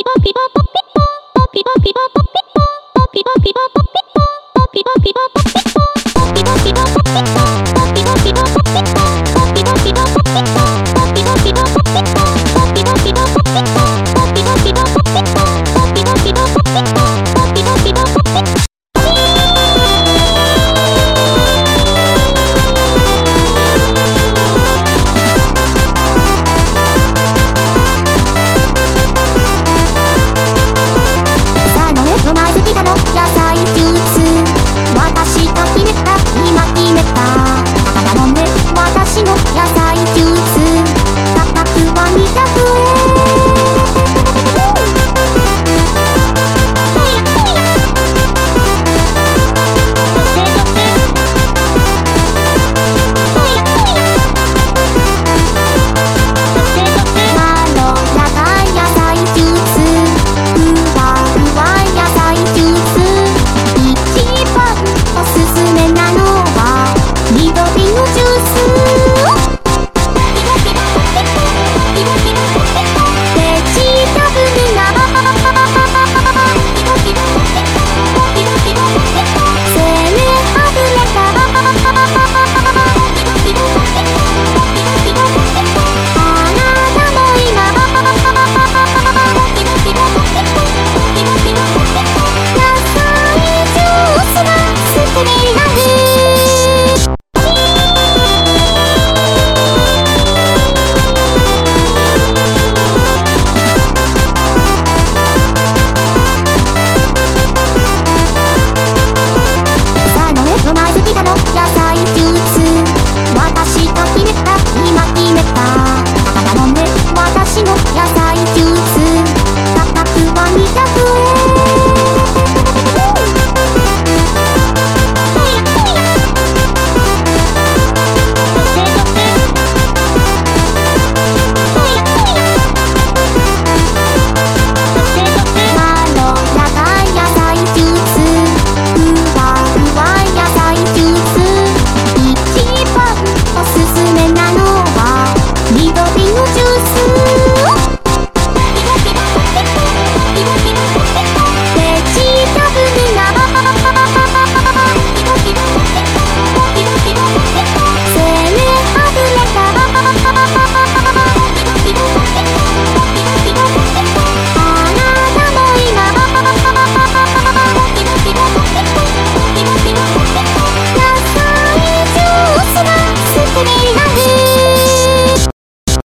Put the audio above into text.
ピポピポポピポポピポピポポピポポピポピポ